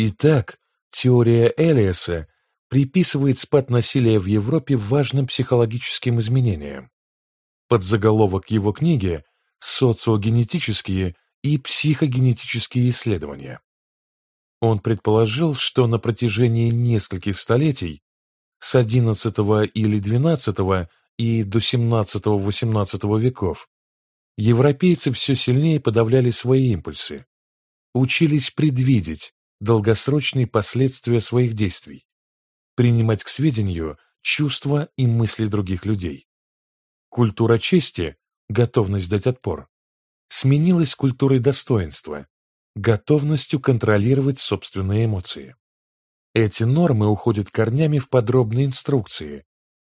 Итак, теория Элиаса приписывает спад насилия в Европе важным психологическим изменениям. Подзаголовок его книги «Социогенетические и психогенетические исследования». Он предположил, что на протяжении нескольких столетий с XI или XII и до XVII-XVIII веков европейцы все сильнее подавляли свои импульсы, учились предвидеть долгосрочные последствия своих действий, принимать к сведению чувства и мысли других людей. Культура чести, готовность дать отпор, сменилась культурой достоинства, готовностью контролировать собственные эмоции. Эти нормы уходят корнями в подробные инструкции,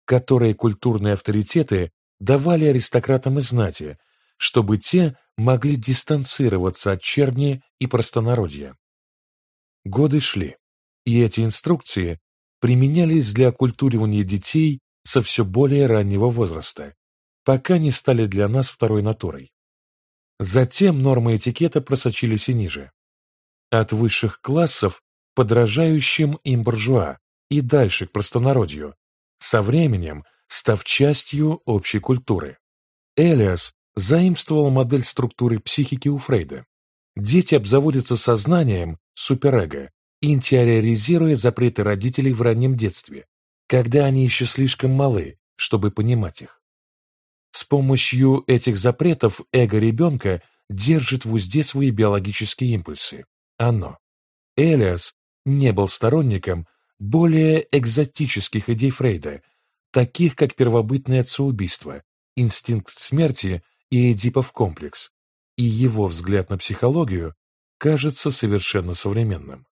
которые культурные авторитеты давали аристократам и знати, чтобы те могли дистанцироваться от черни и простонародья. Годы шли, и эти инструкции применялись для оккультуривания детей со все более раннего возраста, пока не стали для нас второй натурой. Затем нормы этикета просочились и ниже. От высших классов подражающим им буржуа и дальше к простонародью, со временем став частью общей культуры. Элиас заимствовал модель структуры психики у Фрейда. Дети обзаводятся сознанием, суперэго, интериоризируя запреты родителей в раннем детстве, когда они еще слишком малы, чтобы понимать их. С помощью этих запретов эго ребенка держит в узде свои биологические импульсы. Оно. Элиас не был сторонником более экзотических идей Фрейда, таких как первобытное отцеубийство, инстинкт смерти и Эдипов комплекс, и его взгляд на психологию кажется совершенно современным.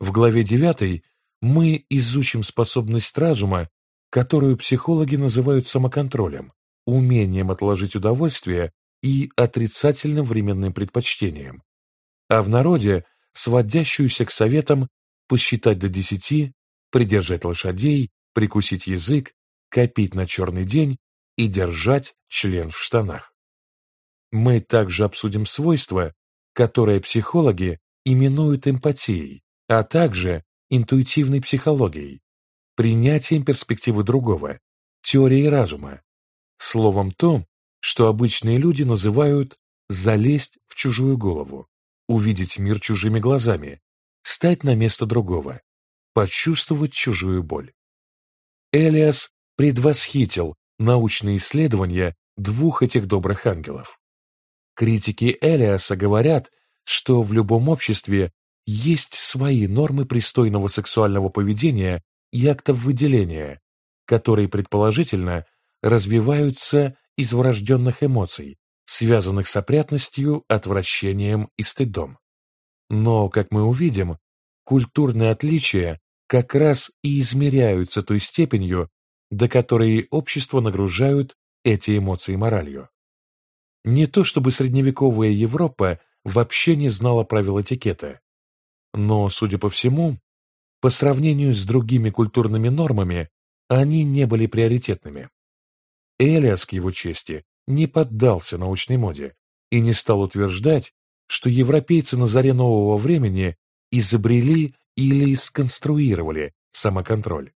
В главе 9 мы изучим способность разума, которую психологи называют самоконтролем, умением отложить удовольствие и отрицательным временным предпочтением, а в народе сводящуюся к советам посчитать до десяти, придержать лошадей, прикусить язык, копить на черный день и держать член в штанах. Мы также обсудим свойства, которые психологи именуют эмпатией, а также интуитивной психологией, принятием перспективы другого, теорией разума, словом том, что обычные люди называют «залезть в чужую голову» увидеть мир чужими глазами, стать на место другого, почувствовать чужую боль. Элиас предвосхитил научные исследования двух этих добрых ангелов. Критики Элиаса говорят, что в любом обществе есть свои нормы пристойного сексуального поведения и актов выделения, которые, предположительно, развиваются из врожденных эмоций, связанных с опрятностью, отвращением и стыдом. Но, как мы увидим, культурные отличия как раз и измеряются той степенью, до которой общество нагружают эти эмоции моралью. Не то чтобы средневековая Европа вообще не знала правил этикета, но, судя по всему, по сравнению с другими культурными нормами, они не были приоритетными. Элиас, к его чести, не поддался научной моде и не стал утверждать, что европейцы на заре нового времени изобрели или сконструировали самоконтроль.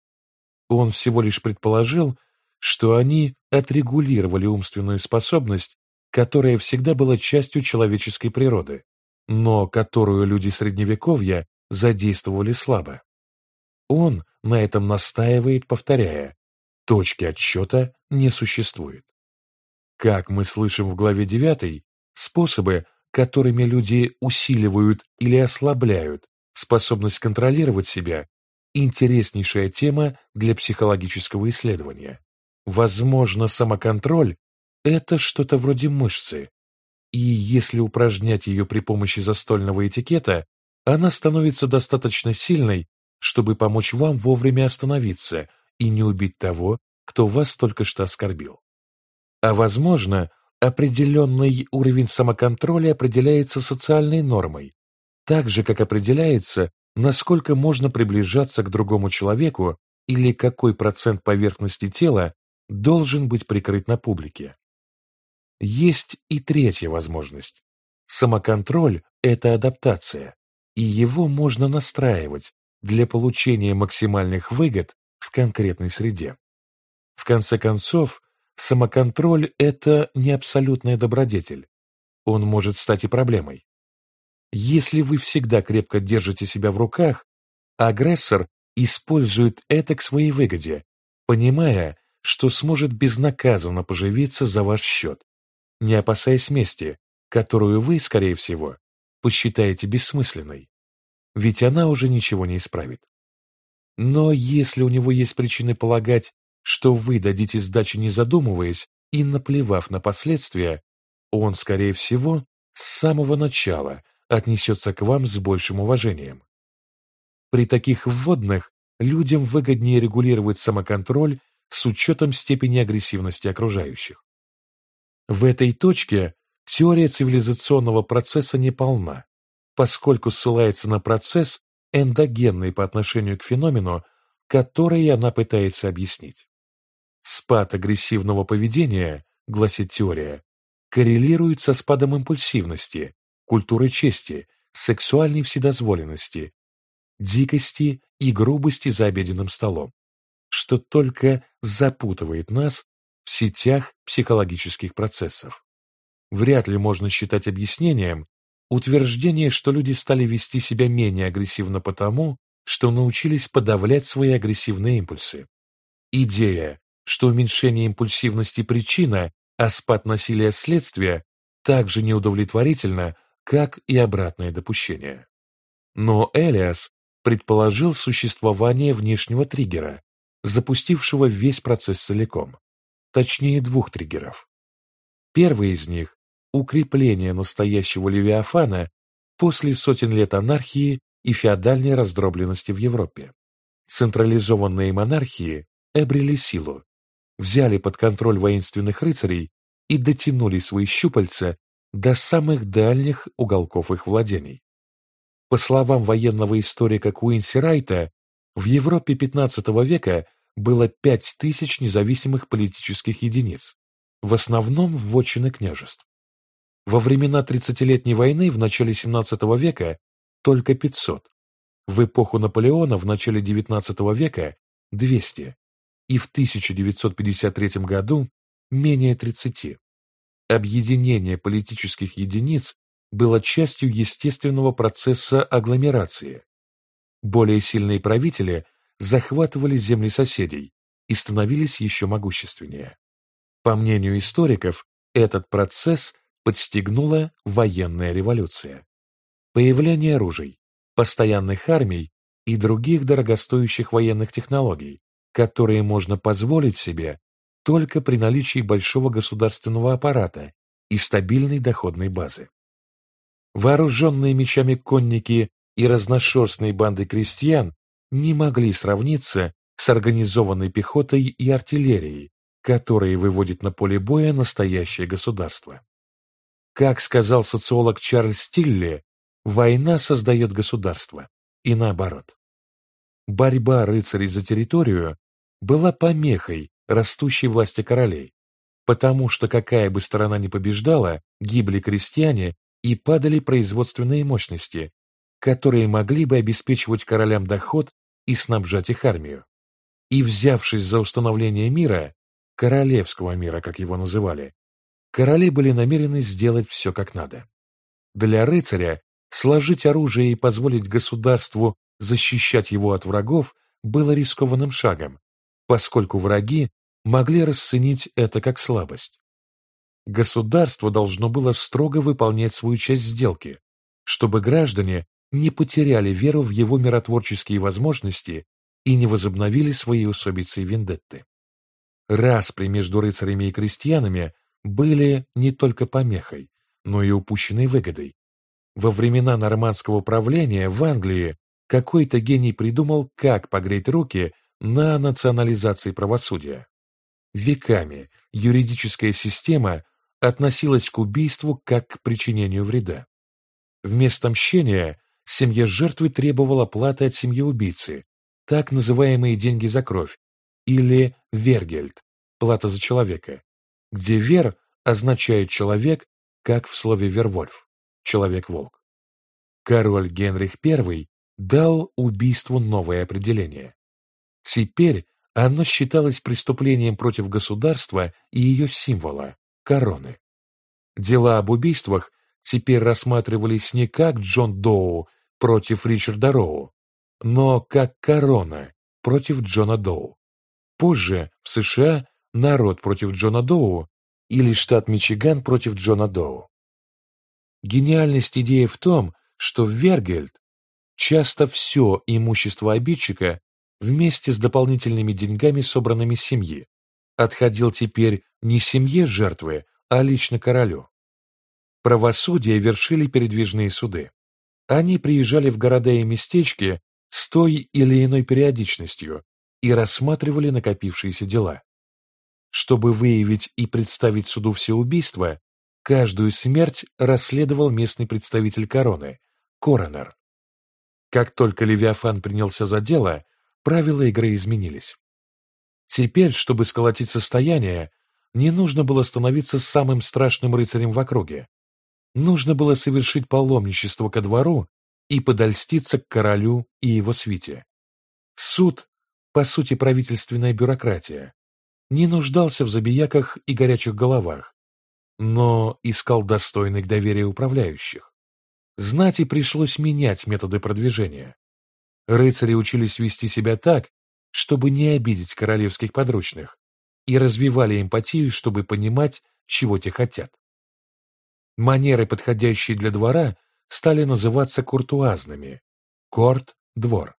Он всего лишь предположил, что они отрегулировали умственную способность, которая всегда была частью человеческой природы, но которую люди Средневековья задействовали слабо. Он на этом настаивает, повторяя, точки отсчета не существует. Как мы слышим в главе 9, способы, которыми люди усиливают или ослабляют способность контролировать себя, интереснейшая тема для психологического исследования. Возможно, самоконтроль – это что-то вроде мышцы, и если упражнять ее при помощи застольного этикета, она становится достаточно сильной, чтобы помочь вам вовремя остановиться и не убить того, кто вас только что оскорбил. А возможно, определенный уровень самоконтроля определяется социальной нормой, так же, как определяется, насколько можно приближаться к другому человеку или какой процент поверхности тела должен быть прикрыт на публике. Есть и третья возможность. Самоконтроль – это адаптация, и его можно настраивать для получения максимальных выгод в конкретной среде. В конце концов, самоконтроль – это не абсолютная добродетель. Он может стать и проблемой. Если вы всегда крепко держите себя в руках, агрессор использует это к своей выгоде, понимая, что сможет безнаказанно поживиться за ваш счет, не опасаясь мести, которую вы, скорее всего, посчитаете бессмысленной, ведь она уже ничего не исправит. Но если у него есть причины полагать, что вы дадите сдачи не задумываясь и наплевав на последствия, он, скорее всего, с самого начала отнесется к вам с большим уважением. При таких вводных людям выгоднее регулировать самоконтроль с учетом степени агрессивности окружающих. В этой точке теория цивилизационного процесса не полна, поскольку ссылается на процесс, эндогенный по отношению к феномену, который она пытается объяснить. Спад агрессивного поведения, гласит теория, коррелирует со спадом импульсивности, культуры чести, сексуальной вседозволенности, дикости и грубости за обеденным столом, что только запутывает нас в сетях психологических процессов. Вряд ли можно считать объяснением утверждение, что люди стали вести себя менее агрессивно потому, что научились подавлять свои агрессивные импульсы. Идея, что уменьшение импульсивности причина, а спад насилия следствие, также неудовлетворительно, как и обратное допущение. Но Элиас предположил существование внешнего триггера, запустившего весь процесс целиком, точнее двух триггеров. Первый из них – укрепление настоящего Левиафана после сотен лет анархии и феодальной раздробленности в Европе. Централизованные монархии обрели силу, взяли под контроль воинственных рыцарей и дотянули свои щупальца до самых дальних уголков их владений. По словам военного историка Куинси Райта, в Европе XV века было 5000 независимых политических единиц, в основном вотчины княжеств. Во времена Тридцатилетней войны в начале XVII века только 500, в эпоху Наполеона в начале XIX века 200 и в 1953 году менее 30. Объединение политических единиц было частью естественного процесса агломерации. Более сильные правители захватывали земли соседей и становились еще могущественнее. По мнению историков, этот процесс подстегнула военная революция. Появление оружий, постоянных армий и других дорогостоящих военных технологий, которые можно позволить себе только при наличии большого государственного аппарата и стабильной доходной базы. Вооруженные мечами конники и разношерстные банды крестьян не могли сравниться с организованной пехотой и артиллерией, которые выводит на поле боя настоящее государство. Как сказал социолог Чарльз Стилли, война создает государство, и наоборот. Борьба рыцарей за территорию была помехой растущей власти королей, потому что какая бы страна ни побеждала, гибли крестьяне и падали производственные мощности, которые могли бы обеспечивать королям доход и снабжать их армию. И взявшись за установление мира, королевского мира, как его называли, короли были намерены сделать все как надо. Для рыцаря сложить оружие и позволить государству защищать его от врагов было рискованным шагом, поскольку враги могли расценить это как слабость государство должно было строго выполнять свою часть сделки, чтобы граждане не потеряли веру в его миротворческие возможности и не возобновили свои усобицы и вендетты. Распри между рыцарями и крестьянами были не только помехой, но и упущенной выгодой. Во времена нормандского правления в Англии какой-то гений придумал, как погреть руки на национализации правосудия. Веками юридическая система относилась к убийству как к причинению вреда. Вместо мщения семья жертвы требовала платы от семьи убийцы, так называемые деньги за кровь, или вергельд, плата за человека, где вер означает человек, как в слове вервольф, человек-волк. Король Генрих I дал убийству новое определение. Теперь оно считалось преступлением против государства и ее символа – короны. Дела об убийствах теперь рассматривались не как Джон Доу против Ричарда Роу, но как корона против Джона Доу. Позже в США народ против Джона Доу или штат Мичиган против Джона Доу. Гениальность идеи в том, что Вергельд часто все имущество обидчика вместе с дополнительными деньгами, собранными с семьи, отходил теперь не семье жертвы, а лично королю. Правосудие вершили передвижные суды. Они приезжали в города и местечки с той или иной периодичностью и рассматривали накопившиеся дела. Чтобы выявить и представить суду все убийства, каждую смерть расследовал местный представитель короны, коронер. Как только Левиафан принялся за дело, правила игры изменились. Теперь, чтобы сколотить состояние, не нужно было становиться самым страшным рыцарем в округе. Нужно было совершить паломничество ко двору и подольститься к королю и его свите. Суд, по сути правительственная бюрократия, не нуждался в забияках и горячих головах, но искал достойных доверия управляющих. Знати пришлось менять методы продвижения. Рыцари учились вести себя так, чтобы не обидеть королевских подручных, и развивали эмпатию, чтобы понимать, чего те хотят. Манеры, подходящие для двора, стали называться куртуазными. Корт – двор.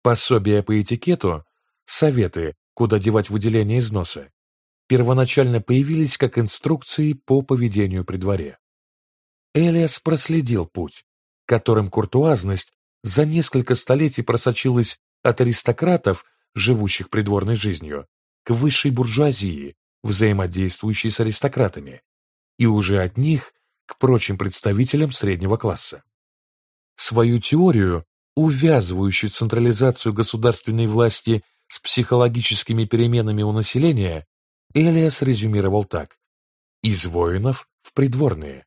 Пособия по этикету, советы, куда девать выделение из носа, первоначально появились как инструкции по поведению при дворе. Элиас проследил путь, которым куртуазность за несколько столетий просочилась от аристократов, живущих придворной жизнью, к высшей буржуазии, взаимодействующей с аристократами, и уже от них к прочим представителям среднего класса. Свою теорию, увязывающую централизацию государственной власти с психологическими переменами у населения, Элиас резюмировал так. Из воинов в придворные.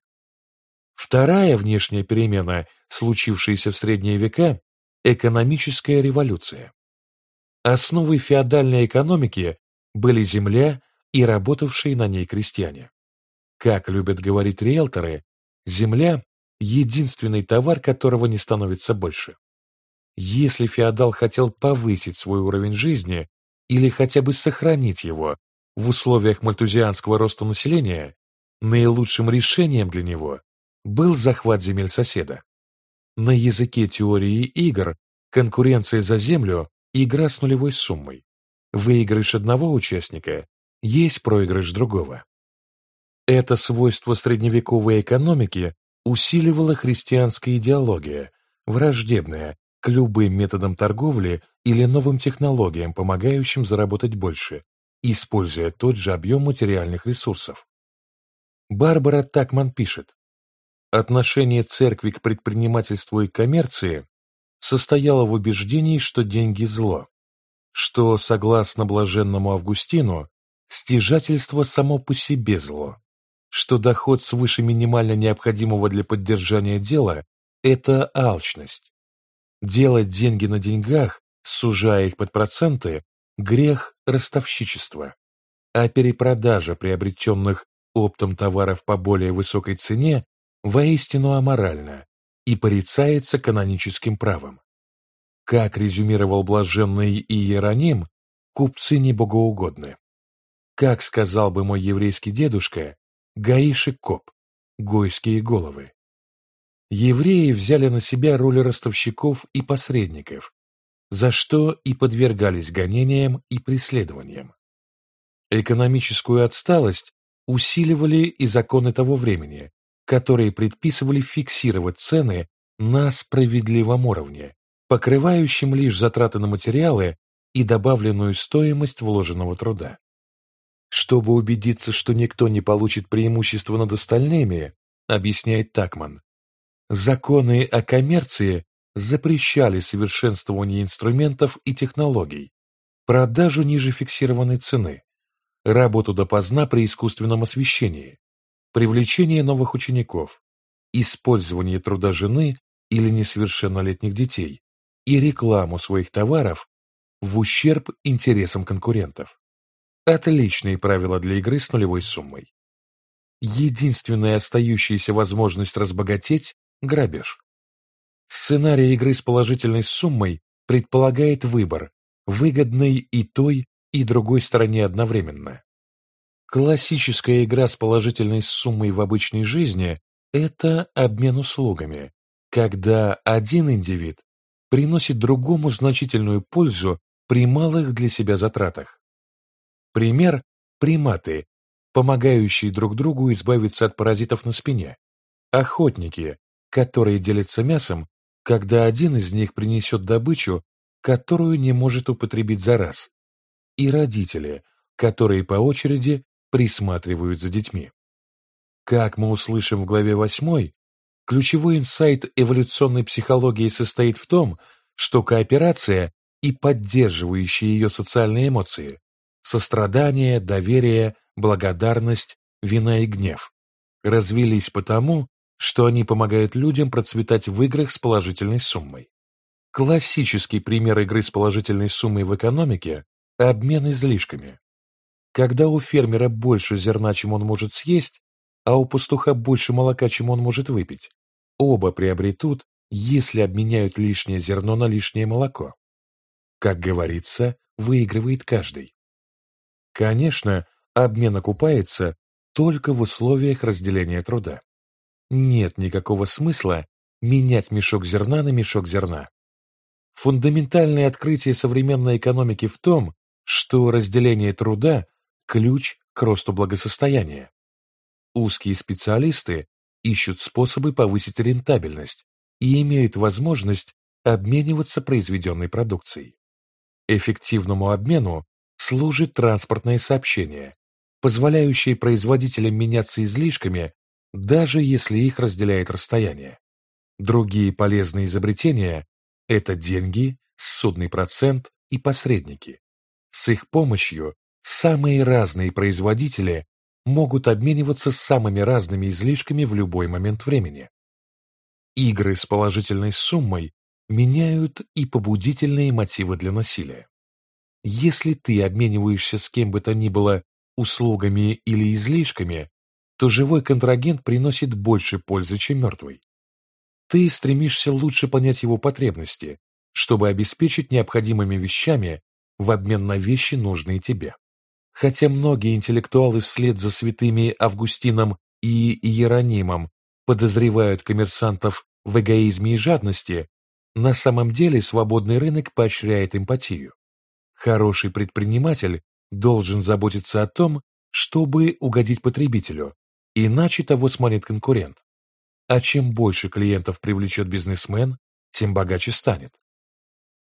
Вторая внешняя перемена, случившаяся в средние века, экономическая революция. Основой феодальной экономики были земля и работавшие на ней крестьяне. Как любят говорить риэлторы, земля – единственный товар, которого не становится больше. Если феодал хотел повысить свой уровень жизни или хотя бы сохранить его в условиях мальтузианского роста населения, наилучшим решением для него был захват земель соседа. На языке теории игр конкуренция за землю – игра с нулевой суммой. Выигрыш одного участника есть проигрыш другого. Это свойство средневековой экономики усиливала христианская идеология, враждебная к любым методам торговли или новым технологиям, помогающим заработать больше, используя тот же объем материальных ресурсов. Барбара Такман пишет, отношение церкви к предпринимательству и коммерции состояло в убеждении, что деньги – зло, что, согласно блаженному Августину, стяжательство само по себе зло, что доход свыше минимально необходимого для поддержания дела – это алчность. Делать деньги на деньгах, сужая их под проценты, грех ростовщичества, а перепродажа приобретенных оптом товаров по более высокой цене воистину аморальна и порицается каноническим правом. Как резюмировал блаженный Иероним, купцы не богоугодны. Как сказал бы мой еврейский дедушка, гаиши коп, гойские головы. Евреи взяли на себя роль ростовщиков и посредников, за что и подвергались гонениям и преследованиям. Экономическую отсталость усиливали и законы того времени, которые предписывали фиксировать цены на справедливом уровне, покрывающем лишь затраты на материалы и добавленную стоимость вложенного труда. Чтобы убедиться, что никто не получит преимущество над остальными, объясняет Такман, законы о коммерции запрещали совершенствование инструментов и технологий, продажу ниже фиксированной цены, работу допоздна при искусственном освещении, привлечение новых учеников, использование труда жены или несовершеннолетних детей. И рекламу своих товаров в ущерб интересам конкурентов. Отличные правила для игры с нулевой суммой. Единственная остающаяся возможность разбогатеть – грабеж. Сценарий игры с положительной суммой предполагает выбор, выгодный и той, и другой стороне одновременно. Классическая игра с положительной суммой в обычной жизни – это обмен услугами, когда один индивид приносит другому значительную пользу при малых для себя затратах. Пример – приматы, помогающие друг другу избавиться от паразитов на спине, охотники, которые делятся мясом, когда один из них принесет добычу, которую не может употребить за раз, и родители, которые по очереди присматривают за детьми. Как мы услышим в главе 8, ключевой инсайт эволюционной психологии состоит в том, что кооперация и поддерживающие ее социальные эмоции – сострадание, доверие, благодарность, вина и гнев – развились потому, что они помогают людям процветать в играх с положительной суммой. Классический пример игры с положительной суммой в экономике – обмен излишками. Когда у фермера больше зерна, чем он может съесть, а у пастуха больше молока, чем он может выпить, оба приобретут, если обменяют лишнее зерно на лишнее молоко. Как говорится, выигрывает каждый. Конечно, обмен окупается только в условиях разделения труда. Нет никакого смысла менять мешок зерна на мешок зерна. Фундаментальное открытие современной экономики в том, что разделение труда ключ к росту благосостояния. Узкие специалисты ищут способы повысить рентабельность и имеют возможность обмениваться произведенной продукцией. Эффективному обмену служит транспортное сообщение, позволяющее производителям меняться излишками, даже если их разделяет расстояние. Другие полезные изобретения – это деньги, судный процент и посредники. С их помощью Самые разные производители могут обмениваться самыми разными излишками в любой момент времени. Игры с положительной суммой меняют и побудительные мотивы для насилия. Если ты обмениваешься с кем бы то ни было услугами или излишками, то живой контрагент приносит больше пользы, чем мертвый. Ты стремишься лучше понять его потребности, чтобы обеспечить необходимыми вещами в обмен на вещи, нужные тебе. Хотя многие интеллектуалы вслед за святыми Августином и Иеронимом подозревают коммерсантов в эгоизме и жадности, на самом деле свободный рынок поощряет эмпатию. Хороший предприниматель должен заботиться о том, чтобы угодить потребителю, иначе того сманит конкурент. А чем больше клиентов привлечет бизнесмен, тем богаче станет.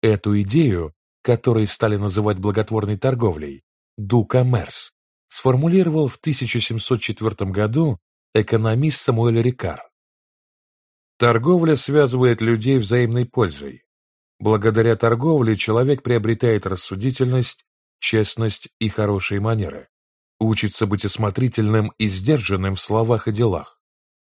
Эту идею, которую стали называть благотворной торговлей, ду коммерс сформулировал в 1704 году экономист Самуэль Рикар. Торговля связывает людей взаимной пользой. Благодаря торговле человек приобретает рассудительность, честность и хорошие манеры, учится быть осмотрительным и сдержанным в словах и делах,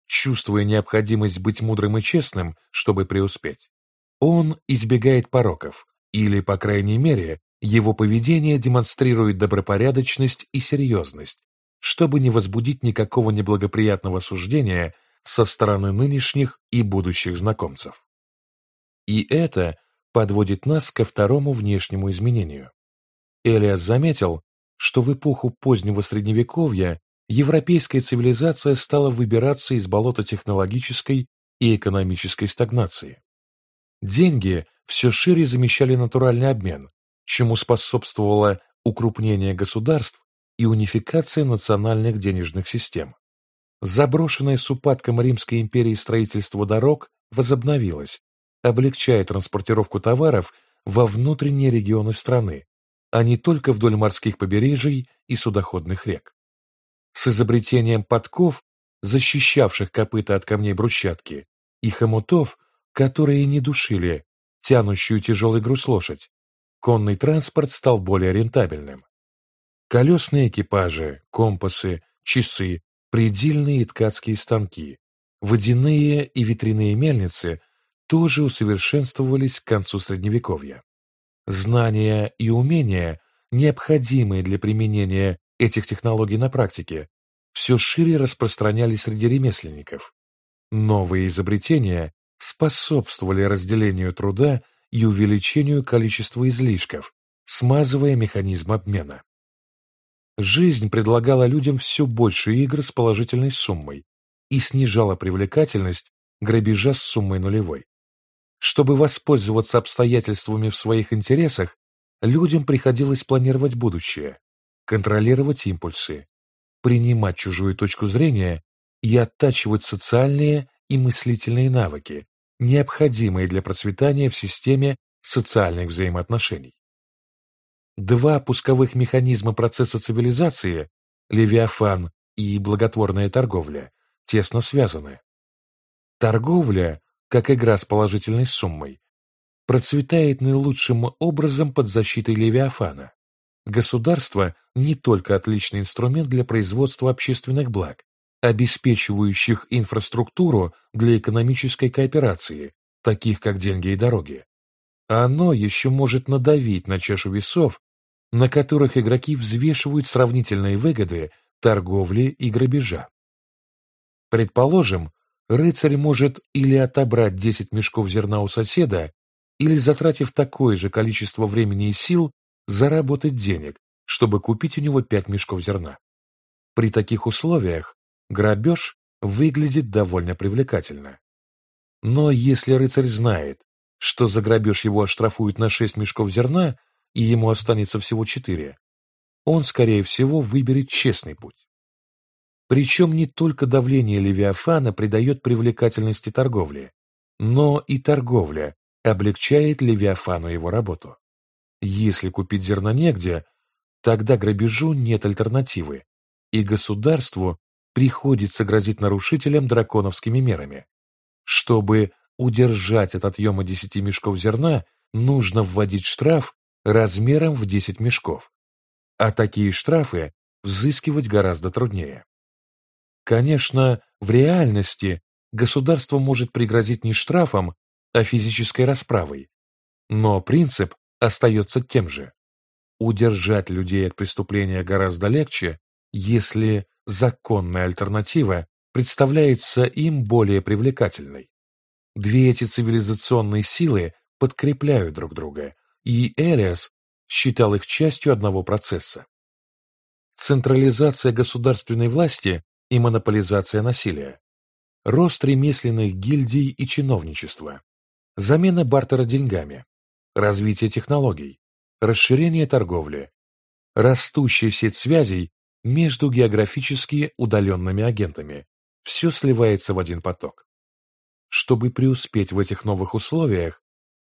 чувствуя необходимость быть мудрым и честным, чтобы преуспеть. Он избегает пороков, или, по крайней мере, его поведение демонстрирует добропорядочность и серьезность, чтобы не возбудить никакого неблагоприятного суждения со стороны нынешних и будущих знакомцев. И это подводит нас ко второму внешнему изменению. Элиас заметил, что в эпоху позднего Средневековья европейская цивилизация стала выбираться из болота технологической и экономической стагнации. Деньги все шире замещали натуральный обмен, чему способствовало укрупнение государств и унификация национальных денежных систем. Заброшенное с упадком Римской империи строительство дорог возобновилось, облегчая транспортировку товаров во внутренние регионы страны, а не только вдоль морских побережий и судоходных рек. С изобретением подков, защищавших копыта от камней брусчатки, и хомутов, которые не душили тянущую тяжелый груз лошадь, конный транспорт стал более рентабельным. Колесные экипажи, компасы, часы, предельные ткацкие станки, водяные и ветряные мельницы тоже усовершенствовались к концу Средневековья. Знания и умения, необходимые для применения этих технологий на практике, все шире распространялись среди ремесленников. Новые изобретения способствовали разделению труда и увеличению количества излишков, смазывая механизм обмена. Жизнь предлагала людям все больше игр с положительной суммой и снижала привлекательность грабежа с суммой нулевой. Чтобы воспользоваться обстоятельствами в своих интересах, людям приходилось планировать будущее, контролировать импульсы, принимать чужую точку зрения и оттачивать социальные и мыслительные навыки, необходимые для процветания в системе социальных взаимоотношений. Два пусковых механизма процесса цивилизации – Левиафан и благотворная торговля – тесно связаны. Торговля, как игра с положительной суммой, процветает наилучшим образом под защитой Левиафана. Государство не только отличный инструмент для производства общественных благ, обеспечивающих инфраструктуру для экономической кооперации, таких как деньги и дороги. Оно еще может надавить на чашу весов, на которых игроки взвешивают сравнительные выгоды торговли и грабежа. Предположим, рыцарь может или отобрать 10 мешков зерна у соседа, или, затратив такое же количество времени и сил, заработать денег, чтобы купить у него 5 мешков зерна. При таких условиях грабеж выглядит довольно привлекательно. Но если рыцарь знает, что за грабеж его оштрафуют на 6 мешков зерна, и ему останется всего 4, он, скорее всего, выберет честный путь. Причем не только давление Левиафана придает привлекательности торговли, но и торговля облегчает Левиафану его работу. Если купить зерна негде, тогда грабежу нет альтернативы, и государству приходится грозить нарушителям драконовскими мерами. Чтобы удержать от отъема 10 мешков зерна, нужно вводить штраф размером в 10 мешков, а такие штрафы взыскивать гораздо труднее. Конечно, в реальности государство может пригрозить не штрафом, а физической расправой, но принцип остается тем же. Удержать людей от преступления гораздо легче, если законная альтернатива представляется им более привлекательной. Две эти цивилизационные силы подкрепляют друг друга, и Элиас считал их частью одного процесса. Централизация государственной власти и монополизация насилия, рост ремесленных гильдий и чиновничества, замена бартера деньгами, развитие технологий, расширение торговли, растущая сеть связей между географически удаленными агентами. Все сливается в один поток. Чтобы преуспеть в этих новых условиях,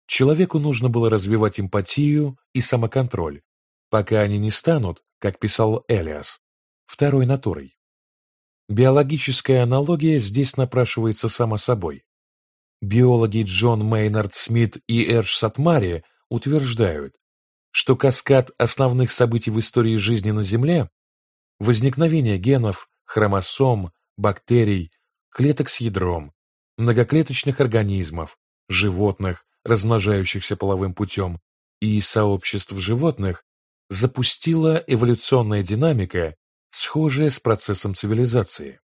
человеку нужно было развивать эмпатию и самоконтроль, пока они не станут, как писал Элиас, второй натурой. Биологическая аналогия здесь напрашивается само собой. Биологи Джон Мейнард Смит и Эрш Сатмари утверждают, что каскад основных событий в истории жизни на Земле – возникновение генов, хромосом, бактерий, клеток с ядром, многоклеточных организмов, животных, размножающихся половым путем, и сообществ животных запустила эволюционная динамика, схожая с процессом цивилизации.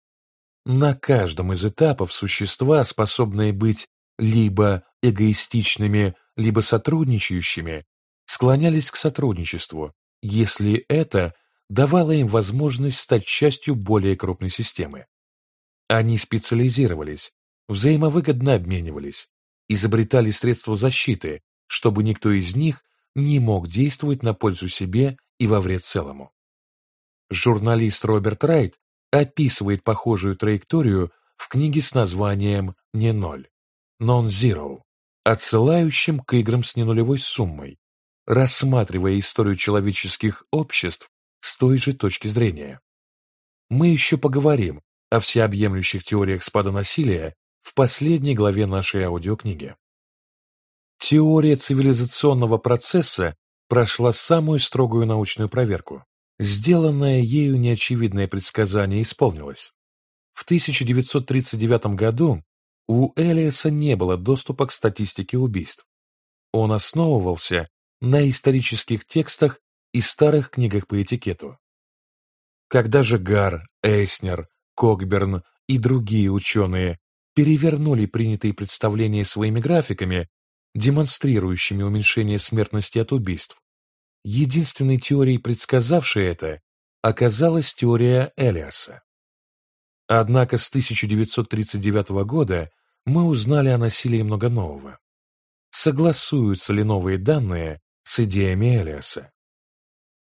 На каждом из этапов существа, способные быть либо эгоистичными, либо сотрудничающими, склонялись к сотрудничеству, если это давало им возможность стать частью более крупной системы. Они специализировались, взаимовыгодно обменивались, изобретали средства защиты, чтобы никто из них не мог действовать на пользу себе и во вред целому. Журналист Роберт Райт описывает похожую траекторию в книге с названием «Не ноль» Non-Zero, отсылающим к играм с ненулевой суммой, рассматривая историю человеческих обществ с той же точки зрения. Мы еще поговорим о всеобъемлющих теориях спада насилия в последней главе нашей аудиокниги. Теория цивилизационного процесса прошла самую строгую научную проверку. Сделанное ею неочевидное предсказание исполнилось. В 1939 году У Элиаса не было доступа к статистике убийств. Он основывался на исторических текстах и старых книгах по этикету. Когда же Гар, Эйснер, Кокберн и другие ученые перевернули принятые представления своими графиками, демонстрирующими уменьшение смертности от убийств, единственной теорией, предсказавшей это, оказалась теория Элиаса. Однако с 1939 года мы узнали о насилии много нового. Согласуются ли новые данные с идеями Элиаса?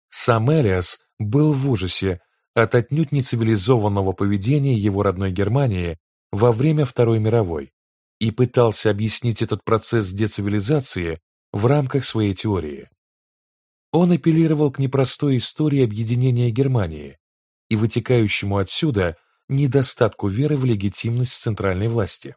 Сам Элиас был в ужасе от отнюдь нецивилизованного поведения его родной Германии во время Второй мировой и пытался объяснить этот процесс децивилизации в рамках своей теории. Он апеллировал к непростой истории объединения Германии и вытекающему отсюда недостатку веры в легитимность центральной власти.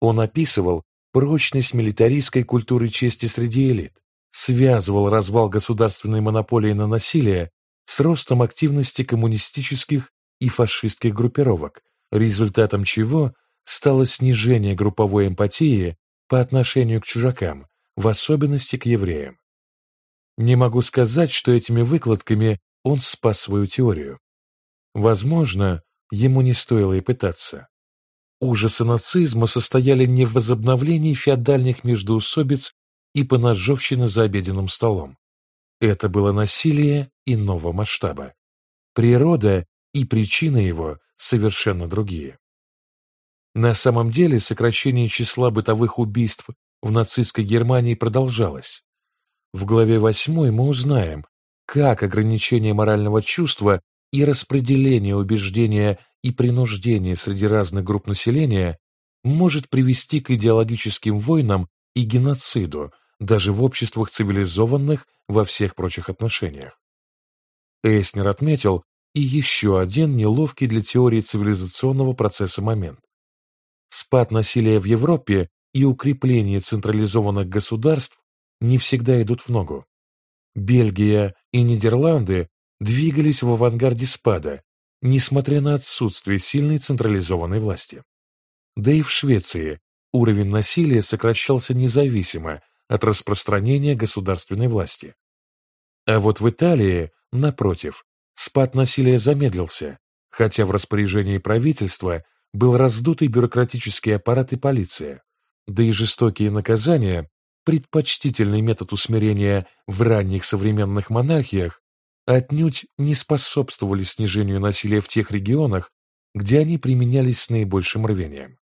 Он описывал прочность милитаристской культуры чести среди элит, связывал развал государственной монополии на насилие с ростом активности коммунистических и фашистских группировок, результатом чего стало снижение групповой эмпатии по отношению к чужакам, в особенности к евреям. Не могу сказать, что этими выкладками он спас свою теорию. Возможно, ему не стоило и пытаться. Ужасы нацизма состояли не в возобновлении феодальных междоусобиц и поножовщины за обеденным столом. Это было насилие иного масштаба. Природа и причины его совершенно другие. На самом деле сокращение числа бытовых убийств в нацистской Германии продолжалось. В главе 8 мы узнаем, как ограничение морального чувства и распределение убеждения и принуждения среди разных групп населения может привести к идеологическим войнам и геноциду даже в обществах цивилизованных во всех прочих отношениях. Эйснер отметил и еще один неловкий для теории цивилизационного процесса момент. Спад насилия в Европе и укрепление централизованных государств не всегда идут в ногу. Бельгия и Нидерланды двигались в авангарде спада, несмотря на отсутствие сильной централизованной власти. Да и в Швеции уровень насилия сокращался независимо от распространения государственной власти. А вот в Италии, напротив, спад насилия замедлился, хотя в распоряжении правительства был раздутый бюрократический аппарат и полиция, да и жестокие наказания, предпочтительный метод усмирения в ранних современных монархиях, отнюдь не способствовали снижению насилия в тех регионах, где они применялись с наибольшим рвением.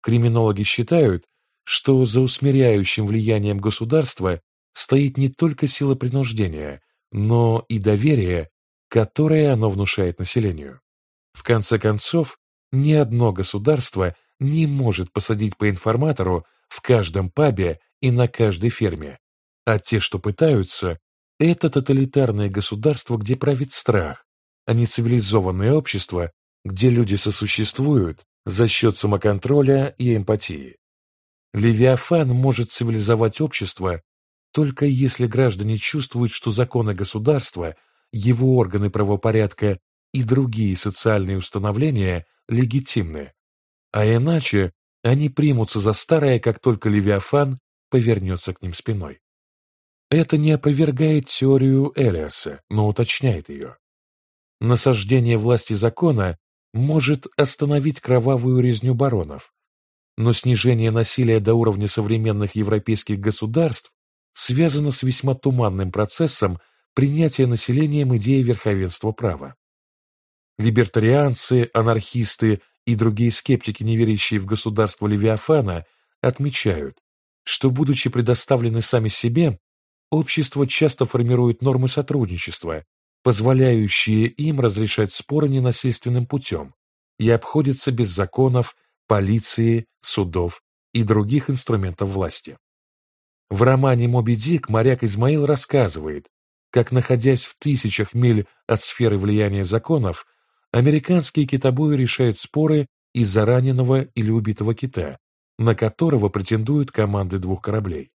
Криминологи считают, что за усмиряющим влиянием государства стоит не только сила принуждения, но и доверие, которое оно внушает населению. В конце концов, ни одно государство не может посадить по информатору в каждом пабе и на каждой ферме, а те, что пытаются, это тоталитарное государство, где правит страх, а не цивилизованное общество, где люди сосуществуют за счет самоконтроля и эмпатии. Левиафан может цивилизовать общество только если граждане чувствуют, что законы государства, его органы правопорядка и другие социальные установления легитимны, а иначе они примутся за старое, как только Левиафан повернется к ним спиной. Это не опровергает теорию Элиаса, но уточняет ее. Насаждение власти закона может остановить кровавую резню баронов, но снижение насилия до уровня современных европейских государств связано с весьма туманным процессом принятия населением идеи верховенства права. Либертарианцы, анархисты и другие скептики, не верящие в государство Левиафана, отмечают, что, будучи предоставлены сами себе, общество часто формирует нормы сотрудничества, позволяющие им разрешать споры ненасильственным путем и обходятся без законов, полиции, судов и других инструментов власти. В романе «Моби Дик» моряк Измаил рассказывает, как, находясь в тысячах миль от сферы влияния законов, американские китобои решают споры из-за раненого или убитого кита, на которого претендуют команды двух кораблей.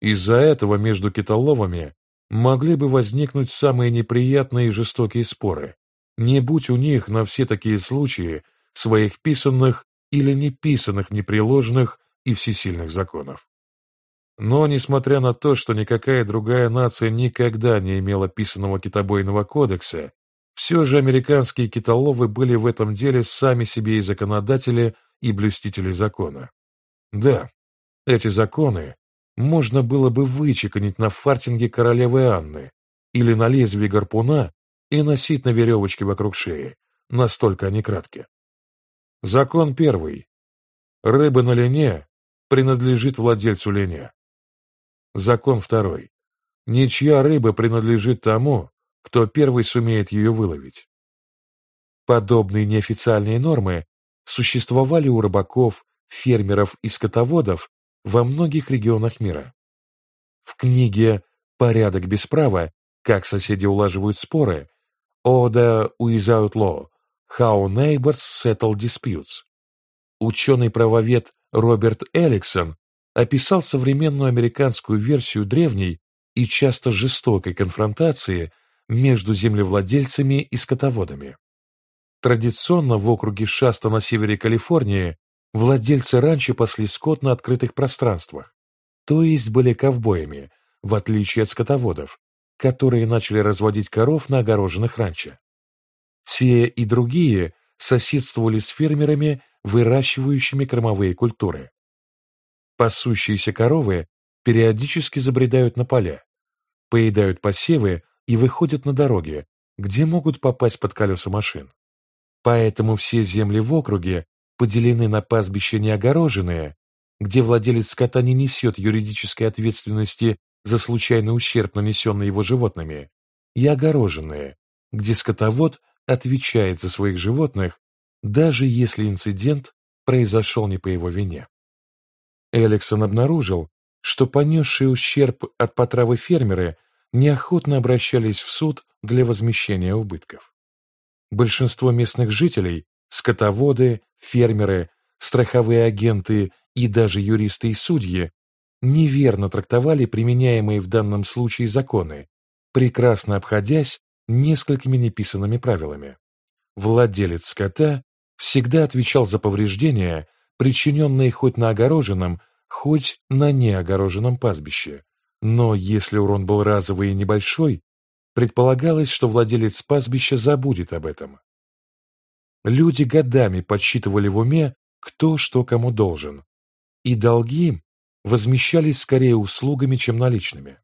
Из-за этого между китоловами могли бы возникнуть самые неприятные и жестокие споры, не будь у них на все такие случаи своих писанных или неписанных, непреложных и всесильных законов. Но, несмотря на то, что никакая другая нация никогда не имела писанного китобойного кодекса, все же американские китоловы были в этом деле сами себе и законодатели, и блюстители закона. Да, эти законы можно было бы вычеканить на фартинге королевы Анны или на лезвии гарпуна и носить на веревочке вокруг шеи, настолько они кратки. Закон первый. Рыба на лине принадлежит владельцу лине. Закон второй. Ничья рыба принадлежит тому, кто первый сумеет ее выловить. Подобные неофициальные нормы существовали у рыбаков, фермеров и скотоводов во многих регионах мира. В книге «Порядок без права. Как соседи улаживают споры» Ода Without Law How Neighbors Settle Disputes ученый-правовед Роберт Эликсон описал современную американскую версию древней и часто жестокой конфронтации между землевладельцами и скотоводами. Традиционно в округе Шаста на севере Калифорнии владельцы раньше пасли скот на открытых пространствах, то есть были ковбоями, в отличие от скотоводов, которые начали разводить коров на огороженных ранчо. Те и другие соседствовали с фермерами, выращивающими кормовые культуры. Пасущиеся коровы периодически забредают на поля, поедают посевы и выходят на дороги, где могут попасть под колеса машин. Поэтому все земли в округе поделены на пастбища неогороженные, где владелец скота не несет юридической ответственности за случайный ущерб, нанесенный его животными, и огороженные, где скотовод отвечает за своих животных, даже если инцидент произошел не по его вине. Элексон обнаружил, что понесшие ущерб от потравы фермеры неохотно обращались в суд для возмещения убытков. Большинство местных жителей, скотоводы, фермеры, страховые агенты и даже юристы и судьи неверно трактовали применяемые в данном случае законы, прекрасно обходясь несколькими неписанными правилами. Владелец скота всегда отвечал за повреждения, причиненные хоть на огороженном, хоть на неогороженном пастбище. Но если урон был разовый и небольшой, предполагалось, что владелец пастбища забудет об этом. Люди годами подсчитывали в уме, кто что кому должен, и долги возмещались скорее услугами, чем наличными.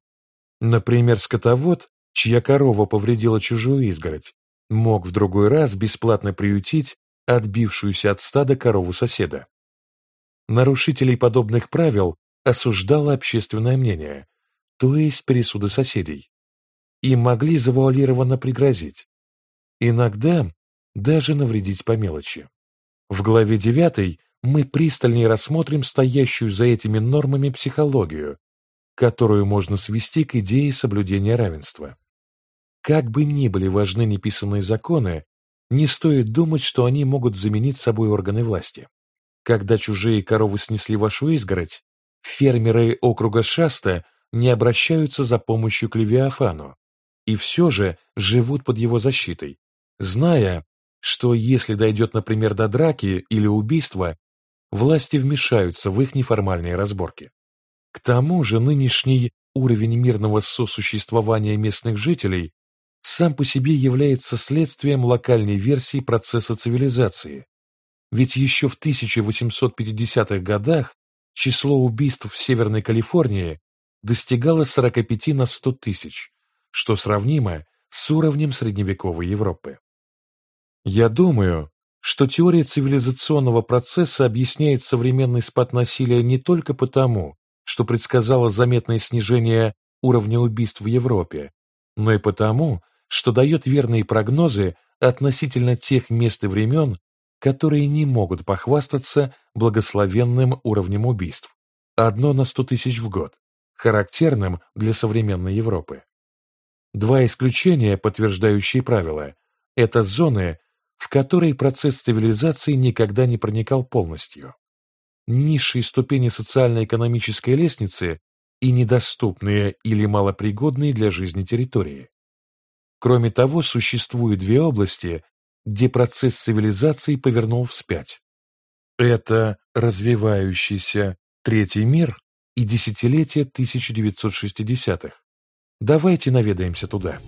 Например, скотовод, чья корова повредила чужую изгородь, мог в другой раз бесплатно приютить отбившуюся от стада корову соседа. Нарушителей подобных правил осуждало общественное мнение, то есть пересуды соседей, и могли завуалированно пригрозить. Иногда даже навредить по мелочи. В главе 9 мы пристальнее рассмотрим стоящую за этими нормами психологию, которую можно свести к идее соблюдения равенства. Как бы ни были важны неписанные законы, не стоит думать, что они могут заменить собой органы власти. Когда чужие коровы снесли вашу изгородь, фермеры округа Шаста не обращаются за помощью к Левиафану и все же живут под его защитой, зная, что если дойдет, например, до драки или убийства, власти вмешаются в их неформальные разборки. К тому же нынешний уровень мирного сосуществования местных жителей сам по себе является следствием локальной версии процесса цивилизации. Ведь еще в 1850-х годах число убийств в Северной Калифорнии достигало 45 на 100 тысяч, что сравнимо с уровнем средневековой Европы. Я думаю, что теория цивилизационного процесса объясняет современный спад насилия не только потому, что предсказала заметное снижение уровня убийств в Европе, но и потому, что дает верные прогнозы относительно тех мест и времен, которые не могут похвастаться благословенным уровнем убийств, одно на сто тысяч в год, характерным для современной Европы. Два исключения, подтверждающие правила, это зоны, в которые процесс цивилизации никогда не проникал полностью. Низшие ступени социально-экономической лестницы и недоступные или малопригодные для жизни территории. Кроме того, существуют две области, где процесс цивилизации повернул вспять. Это развивающийся третий мир и десятилетие 1960-х. Давайте наведаемся туда.